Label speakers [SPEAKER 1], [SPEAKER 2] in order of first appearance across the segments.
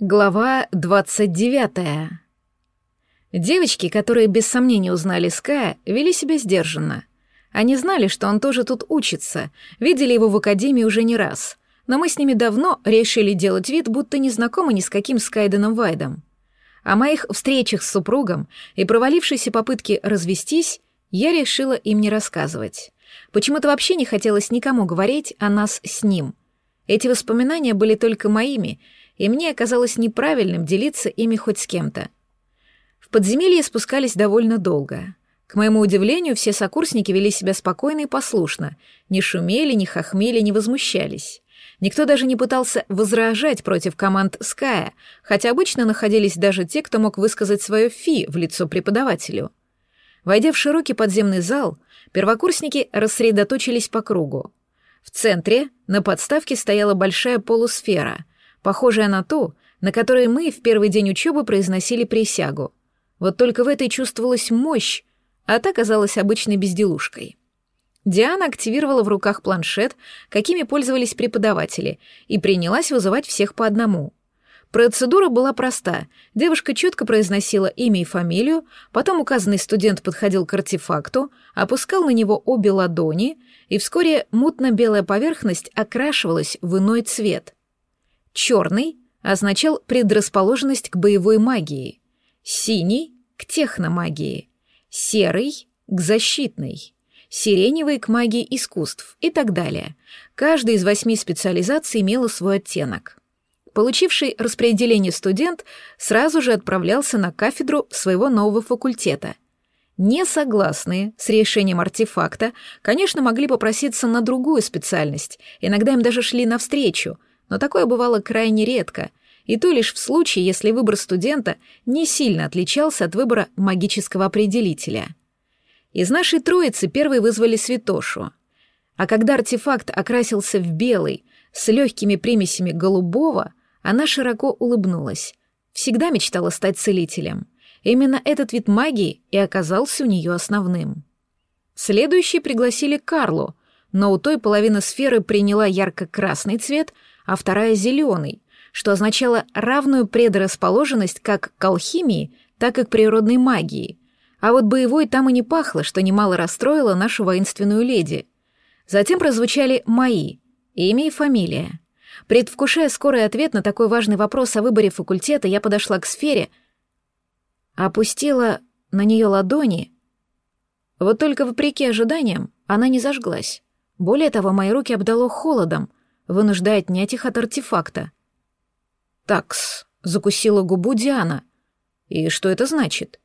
[SPEAKER 1] Глава 29. Девочки, которые без сомнения узнали Ская, вели себя сдержанно. Они знали, что он тоже тут учится, видели его в академии уже не раз, но мы с ними давно решили делать вид, будто не знакомы ни с каким Скайденом Вайдом. О моих встречах с супругом и провалившейся попытке развестись я решила им не рассказывать. Почему-то вообще не хотелось никому говорить о нас с ним. Эти воспоминания были только моими — и мне оказалось неправильным делиться ими хоть с кем-то. В подземелье спускались довольно долго. К моему удивлению, все сокурсники вели себя спокойно и послушно, не шумели, не хохмели, не возмущались. Никто даже не пытался возражать против команд Ская, хотя обычно находились даже те, кто мог высказать свое фи в лицо преподавателю. Войдя в широкий подземный зал, первокурсники рассредоточились по кругу. В центре на подставке стояла большая полусфера, похожая на ту, на которой мы в первый день учебы произносили присягу. Вот только в этой чувствовалась мощь, а та казалась обычной безделушкой. Диана активировала в руках планшет, какими пользовались преподаватели, и принялась вызывать всех по одному. Процедура была проста. Девушка четко произносила имя и фамилию, потом указанный студент подходил к артефакту, опускал на него обе ладони, и вскоре мутно-белая поверхность окрашивалась в иной цвет. Черный означал предрасположенность к боевой магии, синий — к техномагии, серый — к защитной, сиреневый — к магии искусств и так далее. Каждая из восьми специализаций имела свой оттенок. Получивший распределение студент сразу же отправлялся на кафедру своего нового факультета. Несогласные с решением артефакта, конечно, могли попроситься на другую специальность, иногда им даже шли навстречу — но такое бывало крайне редко, и то лишь в случае, если выбор студента не сильно отличался от выбора магического определителя. Из нашей троицы первой вызвали Святошу. А когда артефакт окрасился в белый, с легкими примесями голубого, она широко улыбнулась. Всегда мечтала стать целителем. Именно этот вид магии и оказался у нее основным. Следующие пригласили Карлу, но у той половина сферы приняла ярко-красный цвет — а вторая — зеленый, что означало равную предрасположенность как к алхимии, так и к природной магии. А вот боевой там и не пахло, что немало расстроило нашу воинственную леди. Затем прозвучали «мои», имя и фамилия. Предвкушая скорый ответ на такой важный вопрос о выборе факультета, я подошла к сфере, опустила на нее ладони. Вот только вопреки ожиданиям она не зажглась. Более того, мои руки обдало холодом, вынуждая отнять их от артефакта. «Такс», — закусила губу Диана. «И что это значит?»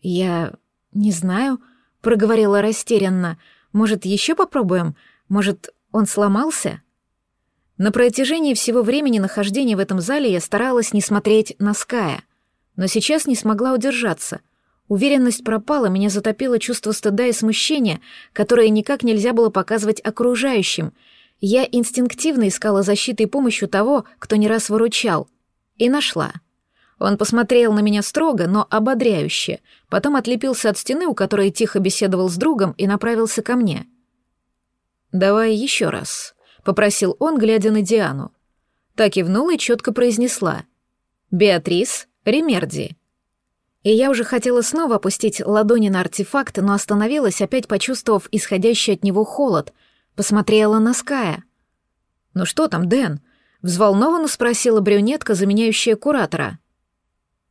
[SPEAKER 1] «Я не знаю», — проговорила растерянно. «Может, еще попробуем? Может, он сломался?» На протяжении всего времени нахождения в этом зале я старалась не смотреть на Ская, но сейчас не смогла удержаться. Уверенность пропала, меня затопило чувство стыда и смущения, которое никак нельзя было показывать окружающим — я инстинктивно искала защиты и помощь того, кто не раз выручал. И нашла. Он посмотрел на меня строго, но ободряюще, потом отлепился от стены, у которой тихо беседовал с другом, и направился ко мне. «Давай еще раз», — попросил он, глядя на Диану. Так кивнула и четко произнесла. «Беатрис Ремерди». И я уже хотела снова опустить ладони на артефакт, но остановилась, опять почувствовав исходящий от него холод — Посмотрела на Ская. «Ну что там, Дэн?» — взволнованно спросила брюнетка, заменяющая куратора.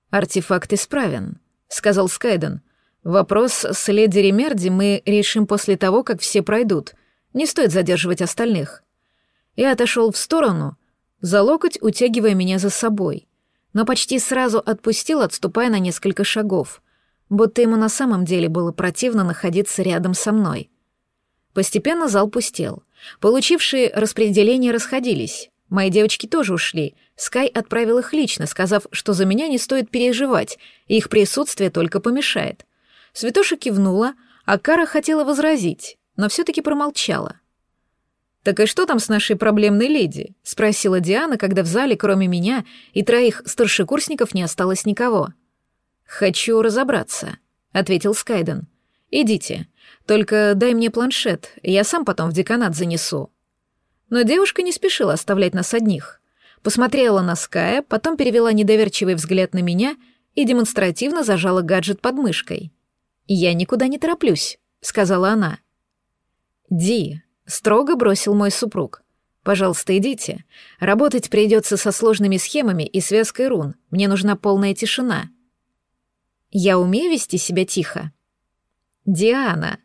[SPEAKER 1] «Артефакт исправен», — сказал Скайден. «Вопрос с леди Ремерди мы решим после того, как все пройдут. Не стоит задерживать остальных». Я отошел в сторону, за локоть утягивая меня за собой, но почти сразу отпустил, отступая на несколько шагов, будто ему на самом деле было противно находиться рядом со мной. Постепенно зал пустел. Получившие распределение расходились. Мои девочки тоже ушли. Скай отправил их лично, сказав, что за меня не стоит переживать, и их присутствие только помешает. Святоша кивнула, а Кара хотела возразить, но все-таки промолчала. «Так и что там с нашей проблемной леди?» — спросила Диана, когда в зале, кроме меня и троих старшекурсников, не осталось никого. «Хочу разобраться», — ответил Скайден. «Идите. Только дай мне планшет, я сам потом в деканат занесу». Но девушка не спешила оставлять нас одних. посмотрела на Ская, потом перевела недоверчивый взгляд на меня и демонстративно зажала гаджет под мышкой. «Я никуда не тороплюсь», — сказала она. «Ди», — строго бросил мой супруг. «Пожалуйста, идите. Работать придется со сложными схемами и связкой рун. Мне нужна полная тишина». «Я умею вести себя тихо?» «Диана», —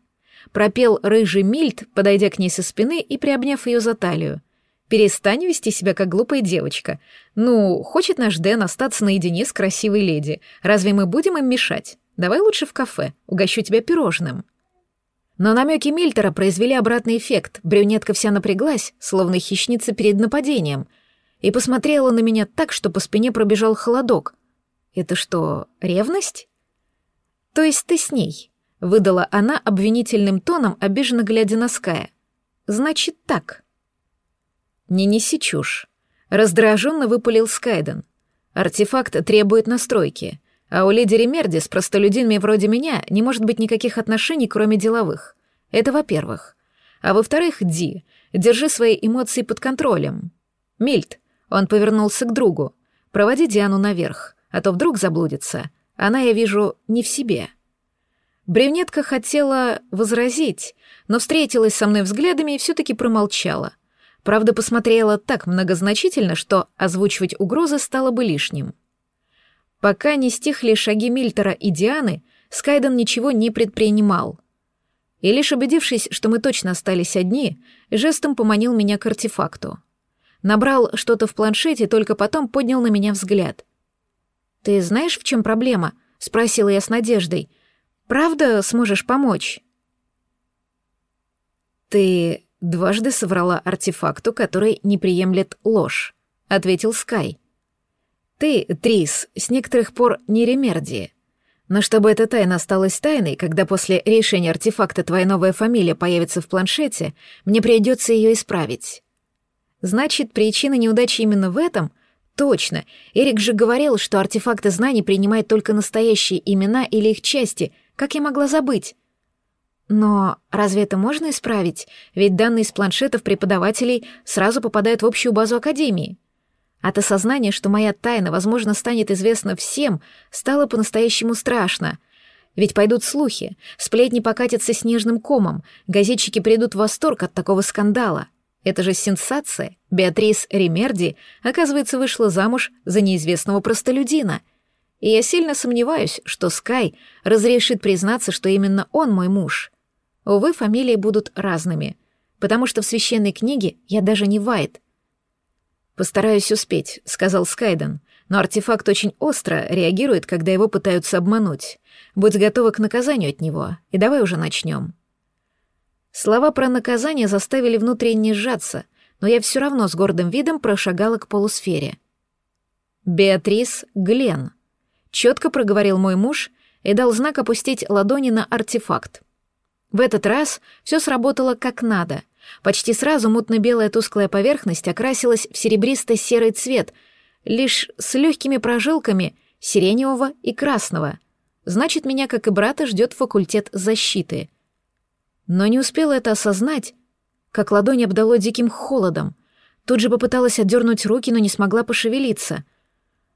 [SPEAKER 1] пропел рыжий Мильт, подойдя к ней со спины и приобняв ее за талию. «Перестань вести себя как глупая девочка. Ну, хочет наш Дэн остаться наедине с красивой леди. Разве мы будем им мешать? Давай лучше в кафе, угощу тебя пирожным». Но намеки Мильтера произвели обратный эффект. Брюнетка вся напряглась, словно хищница перед нападением, и посмотрела на меня так, что по спине пробежал холодок. «Это что, ревность?» «То есть ты с ней?» — выдала она обвинительным тоном, обиженно глядя на Ская. «Значит так». «Не неси чушь», — раздраженно выпалил Скайден. «Артефакт требует настройки. А у леди Ремерди с простолюдинами вроде меня не может быть никаких отношений, кроме деловых. Это во-первых. А во-вторых, Ди, держи свои эмоции под контролем. Мильт, он повернулся к другу. Проводи Диану наверх, а то вдруг заблудится. Она, я вижу, не в себе. Бревнетка хотела возразить, но встретилась со мной взглядами и все-таки промолчала. Правда, посмотрела так многозначительно, что озвучивать угрозы стало бы лишним. Пока не стихли шаги Мильтера и Дианы, Скайден ничего не предпринимал. И лишь убедившись, что мы точно остались одни, жестом поманил меня к артефакту. Набрал что-то в планшете, только потом поднял на меня взгляд. «Ты знаешь, в чем проблема?» — спросила я с надеждой. «Правда сможешь помочь?» «Ты дважды соврала артефакту, который не приемлет ложь», — ответил Скай. Ты, Трис, с некоторых пор не ремерди. Но чтобы эта тайна осталась тайной, когда после решения артефакта твоя новая фамилия появится в планшете, мне придется ее исправить. Значит, причина неудачи именно в этом? Точно. Эрик же говорил, что артефакты знаний принимают только настоящие имена или их части. Как я могла забыть? Но разве это можно исправить? Ведь данные из планшетов преподавателей сразу попадают в общую базу Академии. От осознания, что моя тайна, возможно, станет известна всем, стало по-настоящему страшно. Ведь пойдут слухи, сплетни покатятся снежным комом, газетчики придут в восторг от такого скандала. Это же сенсация. Беатрис Ремерди, оказывается, вышла замуж за неизвестного простолюдина. И я сильно сомневаюсь, что Скай разрешит признаться, что именно он мой муж. Увы, фамилии будут разными, потому что в священной книге я даже не Вайт — «Постараюсь успеть», — сказал Скайден, «но артефакт очень остро реагирует, когда его пытаются обмануть. Будь готова к наказанию от него, и давай уже начнем». Слова про наказание заставили внутренне сжаться, но я все равно с гордым видом прошагала к полусфере. «Беатрис Глен», — четко проговорил мой муж и дал знак опустить ладони на артефакт. В этот раз все сработало как надо — Почти сразу мутно-белая тусклая поверхность окрасилась в серебристо-серый цвет, лишь с легкими прожилками сиреневого и красного. Значит, меня, как и брата, ждет факультет защиты. Но не успела это осознать, как ладонь обдало диким холодом. Тут же попыталась отдернуть руки, но не смогла пошевелиться.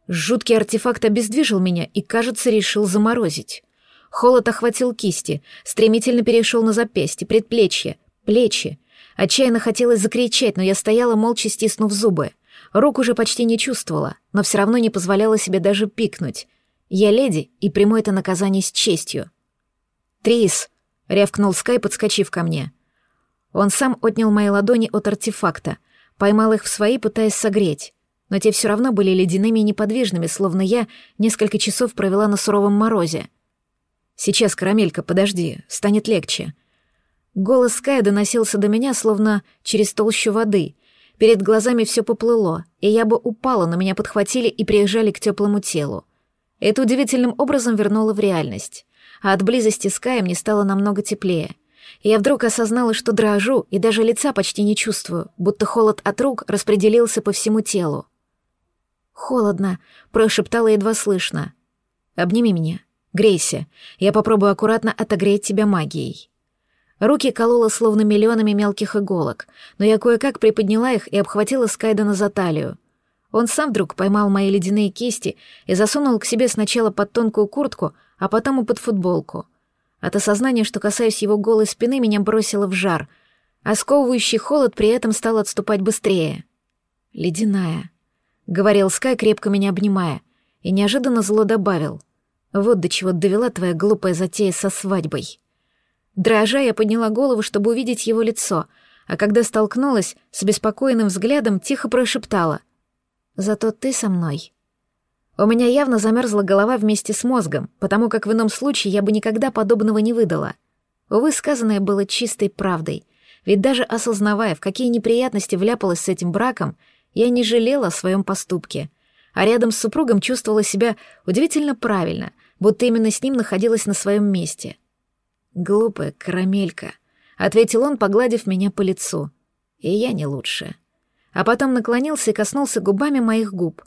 [SPEAKER 1] Жуткий артефакт обездвижил меня и, кажется, решил заморозить. Холод охватил кисти, стремительно перешел на запястье, предплечье, плечи. Отчаянно хотелось закричать, но я стояла, молча стиснув зубы. Рук уже почти не чувствовала, но все равно не позволяла себе даже пикнуть. Я леди и приму это наказание с честью. «Трис!» — рявкнул Скай, подскочив ко мне. Он сам отнял мои ладони от артефакта, поймал их в свои, пытаясь согреть. Но те все равно были ледяными и неподвижными, словно я несколько часов провела на суровом морозе. «Сейчас, карамелька, подожди, станет легче», Голос Ская доносился до меня, словно через толщу воды. Перед глазами все поплыло, и я бы упала, но меня подхватили и приезжали к теплому телу. Это удивительным образом вернуло в реальность. А от близости с Каем мне стало намного теплее. И я вдруг осознала, что дрожу, и даже лица почти не чувствую, будто холод от рук распределился по всему телу. «Холодно», — прошептала едва слышно. «Обними меня. Грейся. Я попробую аккуратно отогреть тебя магией». Руки кололо словно миллионами мелких иголок, но я кое-как приподняла их и обхватила Скайдена за талию. Он сам вдруг поймал мои ледяные кисти и засунул к себе сначала под тонкую куртку, а потом и под футболку. От осознания, что касаюсь его голой спины, меня бросило в жар, а сковывающий холод при этом стал отступать быстрее. «Ледяная», — говорил Скай, крепко меня обнимая, и неожиданно зло добавил. «Вот до чего довела твоя глупая затея со свадьбой». Дрожа, я подняла голову, чтобы увидеть его лицо, а когда столкнулась с беспокойным взглядом, тихо прошептала. «Зато ты со мной». У меня явно замерзла голова вместе с мозгом, потому как в ином случае я бы никогда подобного не выдала. Увы, сказанное было чистой правдой, ведь даже осознавая, в какие неприятности вляпалась с этим браком, я не жалела о своем поступке, а рядом с супругом чувствовала себя удивительно правильно, будто именно с ним находилась на своем месте — «Глупая карамелька», — ответил он, погладив меня по лицу. «И я не лучше». А потом наклонился и коснулся губами моих губ.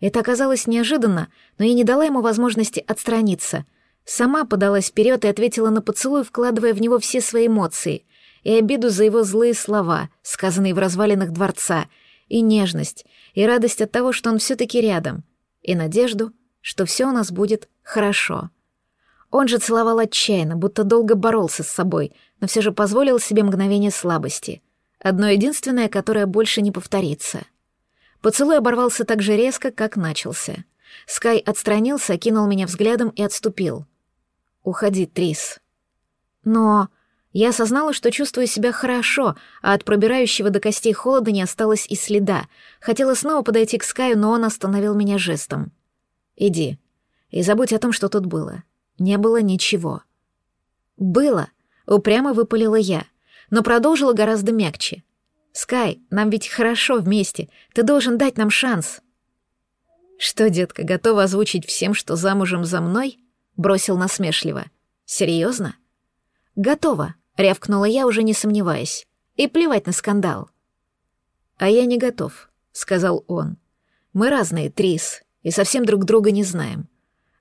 [SPEAKER 1] Это оказалось неожиданно, но я не дала ему возможности отстраниться. Сама подалась вперед и ответила на поцелуй, вкладывая в него все свои эмоции. И обиду за его злые слова, сказанные в развалинах дворца, и нежность, и радость от того, что он все-таки рядом, и надежду, что все у нас будет хорошо. Он же целовал отчаянно, будто долго боролся с собой, но все же позволил себе мгновение слабости. Одно единственное, которое больше не повторится. Поцелуй оборвался так же резко, как начался. Скай отстранился, окинул меня взглядом и отступил. «Уходи, Трис». Но я осознала, что чувствую себя хорошо, а от пробирающего до костей холода не осталось и следа. Хотела снова подойти к Скаю, но он остановил меня жестом. «Иди и забудь о том, что тут было не было ничего. «Было», — упрямо выпалила я, но продолжила гораздо мягче. «Скай, нам ведь хорошо вместе, ты должен дать нам шанс». «Что, детка, готова озвучить всем, что замужем за мной?» — бросил насмешливо. «Серьезно?» «Готова», — рявкнула я, уже не сомневаясь. «И плевать на скандал». «А я не готов», — сказал он. «Мы разные, Трис, и совсем друг друга не знаем.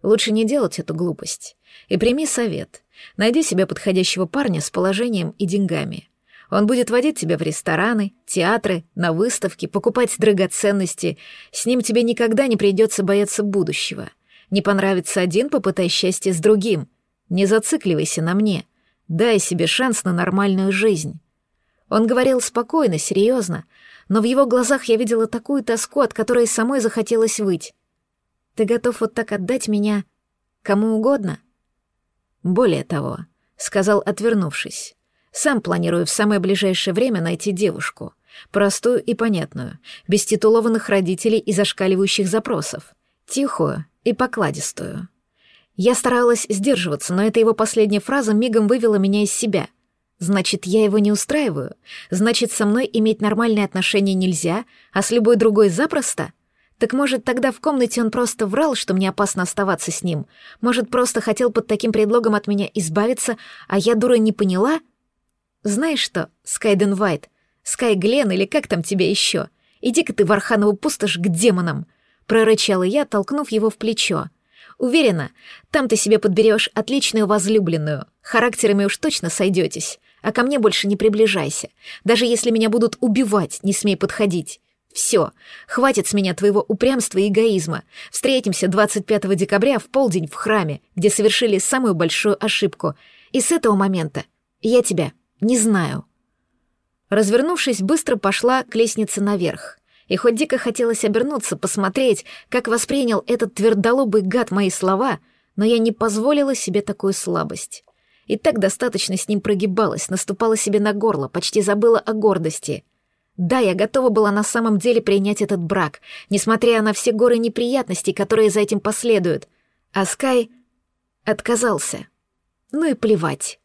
[SPEAKER 1] Лучше не делать эту глупость. И прими совет. Найди себе подходящего парня с положением и деньгами. Он будет водить тебя в рестораны, театры, на выставки, покупать драгоценности. С ним тебе никогда не придется бояться будущего. Не понравится один, попытай счастье с другим. Не зацикливайся на мне. Дай себе шанс на нормальную жизнь. Он говорил спокойно, серьезно, но в его глазах я видела такую тоску, от которой самой захотелось выть. Ты готов вот так отдать меня кому угодно? Более того, сказал, отвернувшись, сам планирую в самое ближайшее время найти девушку, простую и понятную, без титулованных родителей и зашкаливающих запросов, тихую и покладистую. Я старалась сдерживаться, но эта его последняя фраза мигом вывела меня из себя. Значит, я его не устраиваю? Значит, со мной иметь нормальные отношения нельзя, а с любой другой запросто? Так может, тогда в комнате он просто врал, что мне опасно оставаться с ним? Может, просто хотел под таким предлогом от меня избавиться, а я, дура, не поняла? Знаешь что, Скайден Вайт, Скай Глен или как там тебя еще? Иди-ка ты в Арханову пустошь к демонам!» Прорычала я, толкнув его в плечо. «Уверена, там ты себе подберешь отличную возлюбленную. Характерами уж точно сойдетесь. А ко мне больше не приближайся. Даже если меня будут убивать, не смей подходить. Все, хватит с меня твоего упрямства и эгоизма. Встретимся 25 декабря в полдень в храме, где совершили самую большую ошибку. И с этого момента я тебя не знаю. Развернувшись, быстро пошла к лестнице наверх. И хоть дико хотелось обернуться, посмотреть, как воспринял этот твердолобый гад мои слова, но я не позволила себе такую слабость. И так достаточно с ним прогибалась, наступала себе на горло, почти забыла о гордости — да, я готова была на самом деле принять этот брак, несмотря на все горы неприятностей, которые за этим последуют. А Скай отказался. Ну и плевать.